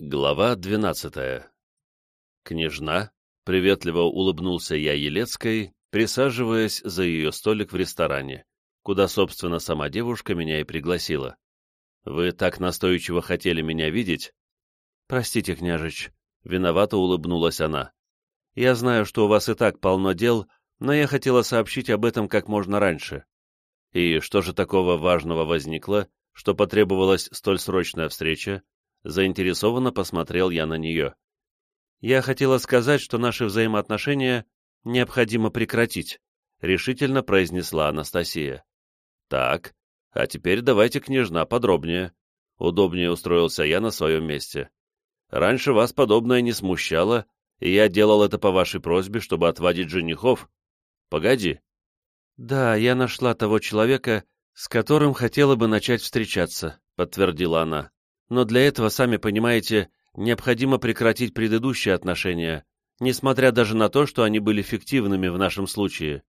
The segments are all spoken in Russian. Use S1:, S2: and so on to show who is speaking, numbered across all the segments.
S1: Глава двенадцатая. «Княжна?» — приветливо улыбнулся я Елецкой, присаживаясь за ее столик в ресторане, куда, собственно, сама девушка меня и пригласила. «Вы так настойчиво хотели меня видеть?» «Простите, княжич», — виновато улыбнулась она. «Я знаю, что у вас и так полно дел, но я хотела сообщить об этом как можно раньше». «И что же такого важного возникло, что потребовалась столь срочная встреча?» Заинтересованно посмотрел я на нее. «Я хотела сказать, что наши взаимоотношения необходимо прекратить», — решительно произнесла Анастасия. «Так, а теперь давайте, княжна, подробнее». Удобнее устроился я на своем месте. «Раньше вас подобное не смущало, и я делал это по вашей просьбе, чтобы отводить женихов. Погоди». «Да, я нашла того человека, с которым хотела бы начать встречаться», — подтвердила она но для этого, сами понимаете, необходимо прекратить предыдущие отношения, несмотря даже на то, что они были фиктивными в нашем случае.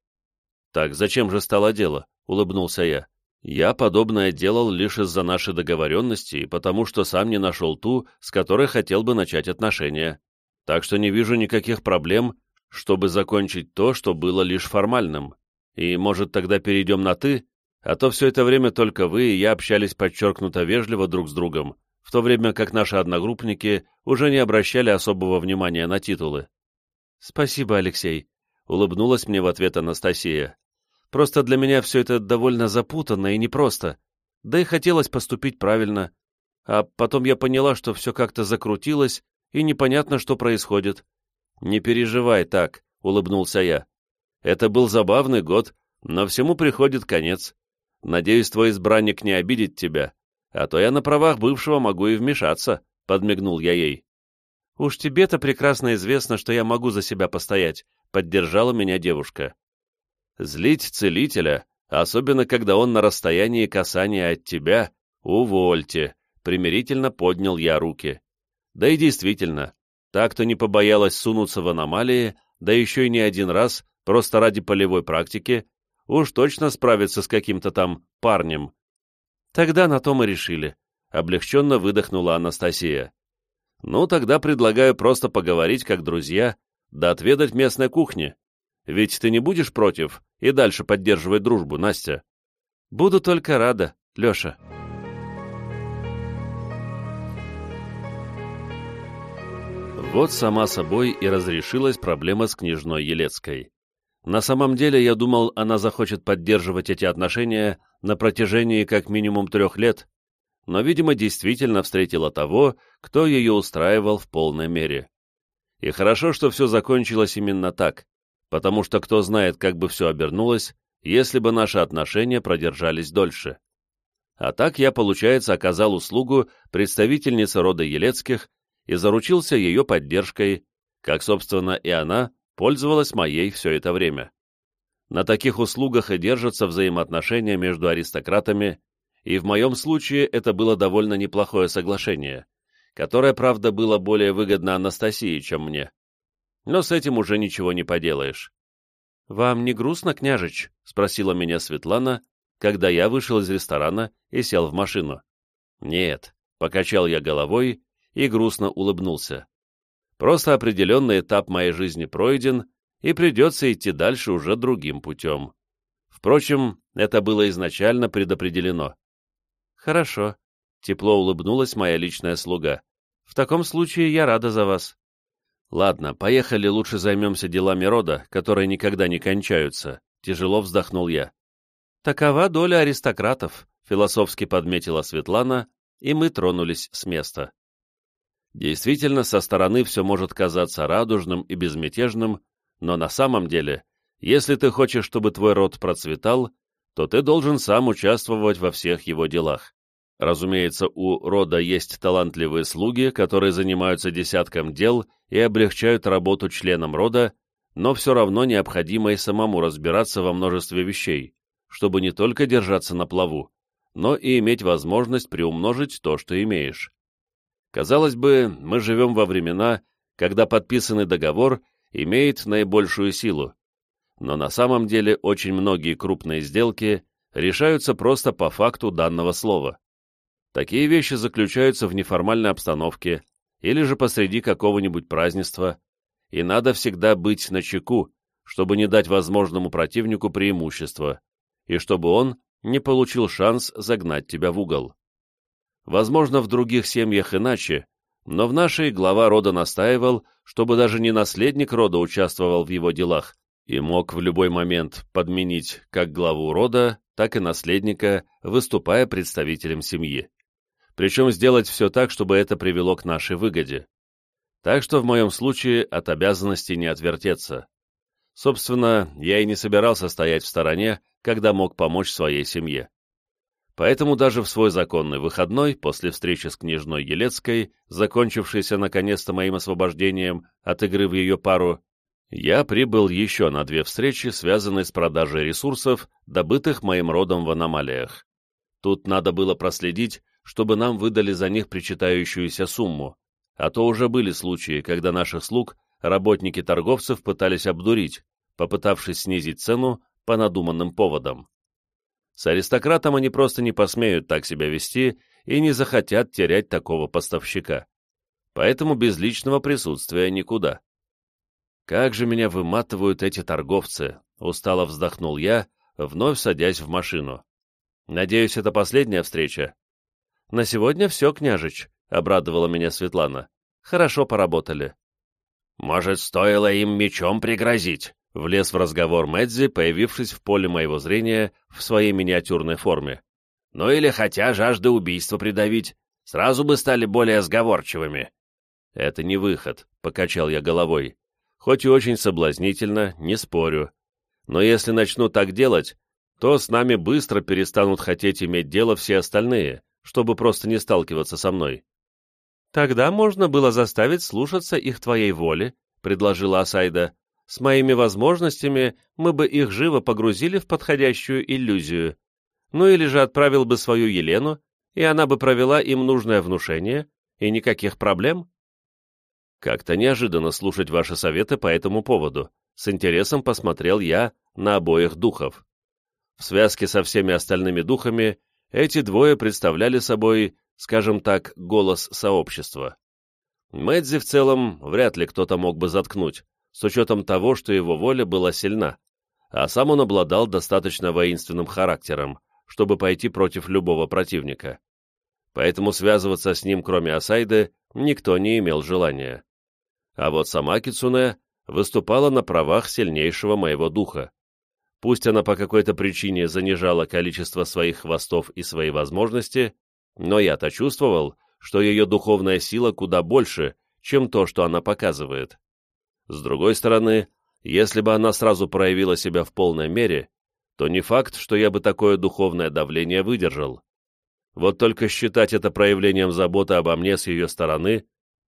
S1: «Так зачем же стало дело?» — улыбнулся я. «Я подобное делал лишь из-за нашей договоренности и потому, что сам не нашел ту, с которой хотел бы начать отношения. Так что не вижу никаких проблем, чтобы закончить то, что было лишь формальным. И, может, тогда перейдем на «ты», а то все это время только вы и я общались подчеркнуто вежливо друг с другом, в то время как наши одногруппники уже не обращали особого внимания на титулы. «Спасибо, Алексей», — улыбнулась мне в ответ Анастасия. «Просто для меня все это довольно запутанно и непросто, да и хотелось поступить правильно. А потом я поняла, что все как-то закрутилось, и непонятно, что происходит». «Не переживай так», — улыбнулся я. «Это был забавный год, но всему приходит конец. Надеюсь, твой избранник не обидит тебя, а то я на правах бывшего могу и вмешаться», — подмигнул я ей. «Уж тебе-то прекрасно известно, что я могу за себя постоять», — поддержала меня девушка. «Злить целителя, особенно когда он на расстоянии касания от тебя, увольте», — примирительно поднял я руки. Да и действительно, так-то не побоялась сунуться в аномалии, да еще и не один раз, просто ради полевой практики, уж точно справиться с каким-то там парнем, Тогда на том и решили. Облегченно выдохнула Анастасия. Ну, тогда предлагаю просто поговорить как друзья, да отведать местной кухни. Ведь ты не будешь против и дальше поддерживать дружбу, Настя? Буду только рада, Леша. Вот сама собой и разрешилась проблема с княжной Елецкой. На самом деле, я думал, она захочет поддерживать эти отношения на протяжении как минимум трех лет, но, видимо, действительно встретила того, кто ее устраивал в полной мере. И хорошо, что все закончилось именно так, потому что кто знает, как бы все обернулось, если бы наши отношения продержались дольше. А так я, получается, оказал услугу представительнице рода Елецких и заручился ее поддержкой, как, собственно, и она пользовалась моей все это время. На таких услугах и держатся взаимоотношения между аристократами, и в моем случае это было довольно неплохое соглашение, которое, правда, было более выгодно Анастасии, чем мне. Но с этим уже ничего не поделаешь. «Вам не грустно, княжич?» — спросила меня Светлана, когда я вышел из ресторана и сел в машину. «Нет», — покачал я головой и грустно улыбнулся. «Просто определенный этап моей жизни пройден, и придется идти дальше уже другим путем. Впрочем, это было изначально предопределено. «Хорошо», — тепло улыбнулась моя личная слуга. «В таком случае я рада за вас». «Ладно, поехали, лучше займемся делами рода, которые никогда не кончаются», — тяжело вздохнул я. «Такова доля аристократов», — философски подметила Светлана, и мы тронулись с места. Действительно, со стороны все может казаться радужным и безмятежным, но на самом деле, если ты хочешь, чтобы твой род процветал, то ты должен сам участвовать во всех его делах. Разумеется, у рода есть талантливые слуги, которые занимаются десятком дел и облегчают работу членам рода, но все равно необходимо и самому разбираться во множестве вещей, чтобы не только держаться на плаву, но и иметь возможность приумножить то, что имеешь. Казалось бы, мы живем во времена, когда подписанный договор имеет наибольшую силу, но на самом деле очень многие крупные сделки решаются просто по факту данного слова. Такие вещи заключаются в неформальной обстановке, или же посреди какого-нибудь празднества, и надо всегда быть начеку, чтобы не дать возможному противнику преимущество, и чтобы он не получил шанс загнать тебя в угол. Возможно, в других семьях иначе, но в нашей глава рода настаивал, чтобы даже не наследник рода участвовал в его делах и мог в любой момент подменить как главу рода, так и наследника, выступая представителем семьи. Причем сделать все так, чтобы это привело к нашей выгоде. Так что в моем случае от обязанностей не отвертеться. Собственно, я и не собирался стоять в стороне, когда мог помочь своей семье. Поэтому даже в свой законный выходной, после встречи с княжной Елецкой, закончившейся наконец-то моим освобождением от игры в ее пару, я прибыл еще на две встречи, связанные с продажей ресурсов, добытых моим родом в аномалиях. Тут надо было проследить, чтобы нам выдали за них причитающуюся сумму, а то уже были случаи, когда наших слуг работники торговцев пытались обдурить, попытавшись снизить цену по надуманным поводам. С аристократом они просто не посмеют так себя вести и не захотят терять такого поставщика. Поэтому без личного присутствия никуда. «Как же меня выматывают эти торговцы!» — устало вздохнул я, вновь садясь в машину. «Надеюсь, это последняя встреча?» «На сегодня все, княжич», — обрадовала меня Светлана. «Хорошо поработали».
S2: «Может, стоило им мечом пригрозить?» Влез в разговор Мэдзи, появившись в поле моего зрения в своей миниатюрной форме. «Ну или хотя жажды убийства придавить, сразу бы стали более сговорчивыми».
S1: «Это не выход», — покачал я головой. «Хоть и очень соблазнительно, не спорю. Но если начну так делать, то с нами быстро перестанут хотеть иметь дело все остальные, чтобы просто не сталкиваться со мной».
S3: «Тогда можно было заставить слушаться их твоей воли», — предложила Асайда. С моими возможностями мы бы их живо погрузили в подходящую иллюзию. Ну или же отправил бы свою Елену, и она бы провела им нужное внушение, и никаких проблем.
S1: Как-то неожиданно слушать ваши советы по этому поводу. С интересом посмотрел я на обоих духов. В связке со всеми остальными духами эти двое представляли собой, скажем так, голос сообщества. Мэдзи в целом вряд ли кто-то мог бы заткнуть, с учетом того, что его воля была сильна, а сам он обладал достаточно воинственным характером, чтобы пойти против любого противника. Поэтому связываться с ним, кроме Асайды, никто не имел желания. А вот сама Кицуне выступала на правах сильнейшего моего духа. Пусть она по какой-то причине занижала количество своих хвостов и свои возможности, но я-то чувствовал, что ее духовная сила куда больше, чем то, что она показывает. С другой стороны, если бы она сразу проявила себя в полной мере, то не факт, что я бы такое духовное давление выдержал. Вот только считать это проявлением заботы обо мне с ее стороны,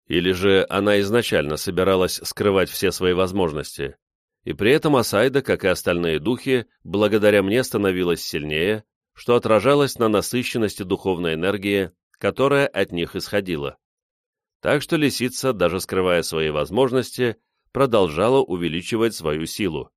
S1: или же она изначально собиралась скрывать все свои возможности. И при этом Асайда, как и остальные духи, благодаря мне становилась сильнее, что отражалось на насыщенности духовной энергии, которая от них исходила. Так что лисица, даже скрывая свои возможности, продолжала увеличивать свою силу.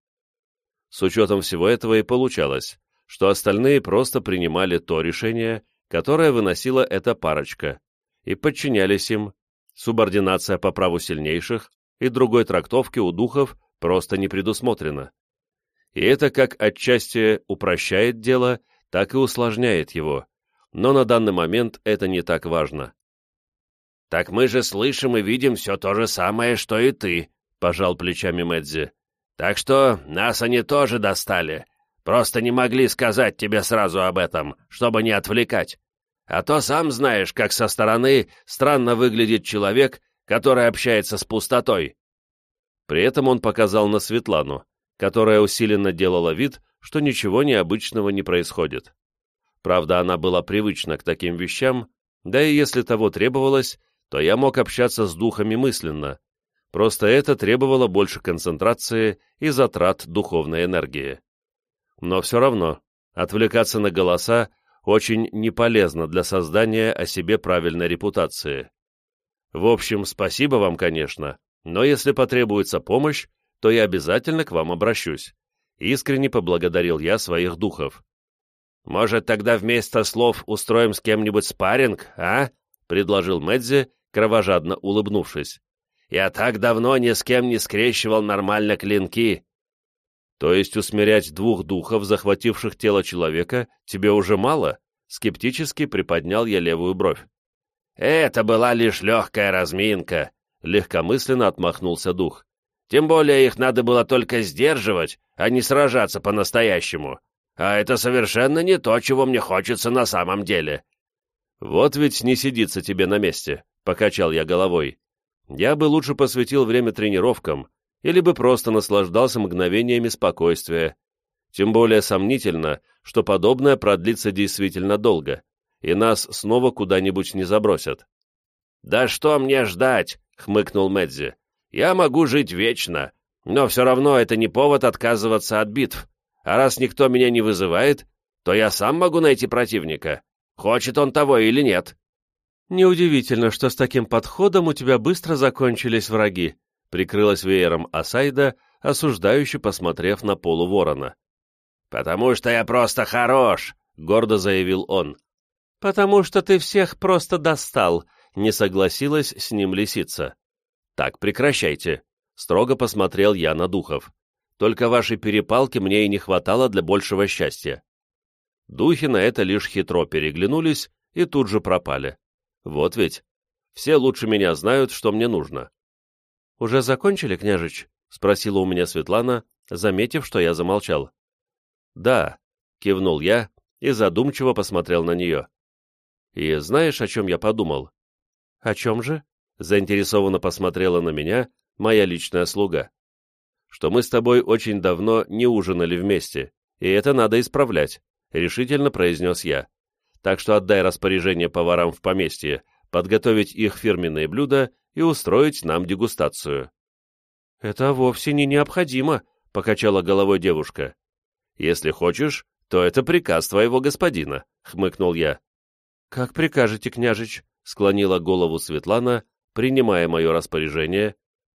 S1: С учетом всего этого и получалось, что остальные просто принимали то решение, которое выносила эта парочка, и подчинялись им, субординация по праву сильнейших и другой трактовки у духов просто не предусмотрена. И это как отчасти упрощает дело, так и усложняет его, но на данный момент это не так важно.
S2: «Так мы же слышим и видим все то же самое, что и ты», пожал плечами Мэдзи. «Так что нас они тоже достали. Просто не могли сказать тебе сразу об этом, чтобы не отвлекать. А то сам знаешь, как со стороны странно выглядит человек, который общается с пустотой».
S1: При этом он показал на Светлану, которая усиленно делала вид, что ничего необычного не происходит. Правда, она была привычна к таким вещам, да и если того требовалось, то я мог общаться с духами мысленно, Просто это требовало больше концентрации и затрат духовной энергии. Но все равно, отвлекаться на голоса очень неполезно для создания о себе правильной репутации. В общем, спасибо вам, конечно, но если потребуется помощь, то я обязательно к вам обращусь. Искренне поблагодарил я своих духов.
S2: «Может, тогда вместо слов устроим с кем-нибудь спарринг, а?» — предложил Мэдзи,
S1: кровожадно улыбнувшись.
S2: «Я так давно ни с кем не скрещивал нормально клинки!»
S1: «То есть усмирять двух духов, захвативших тело человека, тебе уже мало?» Скептически приподнял я левую бровь.
S2: «Это была лишь легкая разминка», — легкомысленно отмахнулся дух. «Тем более их надо было только сдерживать, а не сражаться по-настоящему. А это совершенно не то, чего мне хочется на самом деле».
S1: «Вот ведь не сидится тебе на месте», — покачал я головой. «Я бы лучше посвятил время тренировкам, или бы просто наслаждался мгновениями спокойствия. Тем более сомнительно, что подобное продлится действительно долго, и нас снова куда-нибудь не забросят.
S2: «Да что мне ждать?» — хмыкнул Медзи. «Я могу жить вечно, но все равно это не повод отказываться от битв. А раз никто меня не вызывает, то я сам могу найти противника. Хочет он того или нет».
S3: «Неудивительно, что с таким подходом у тебя быстро закончились враги», — прикрылась веером Асайда, осуждающе посмотрев на полу ворона.
S2: «Потому что я просто хорош», — гордо заявил он.
S3: «Потому что ты всех просто достал», — не согласилась с ним лисица.
S1: «Так, прекращайте», — строго посмотрел я на духов. «Только вашей перепалки мне и не хватало для большего счастья». Духи на это лишь хитро переглянулись и тут же пропали. Вот ведь. Все лучше меня знают, что мне нужно.
S3: «Уже закончили, княжич?» — спросила у меня Светлана, заметив, что я замолчал.
S1: «Да», — кивнул я и задумчиво посмотрел на нее. «И знаешь, о чем я подумал?»
S3: «О чем же?»
S1: — заинтересованно посмотрела на меня моя личная слуга. «Что мы с тобой очень давно не ужинали вместе, и это надо исправлять», — решительно произнес я. «Так что отдай распоряжение поварам в поместье, подготовить их фирменные блюда и устроить нам дегустацию».
S3: «Это вовсе не необходимо», — покачала головой девушка.
S1: «Если хочешь, то это приказ твоего господина», — хмыкнул я.
S3: «Как прикажете, княжич», — склонила голову Светлана, принимая мое распоряжение,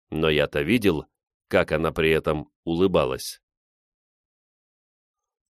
S3: но я-то видел, как она при этом улыбалась.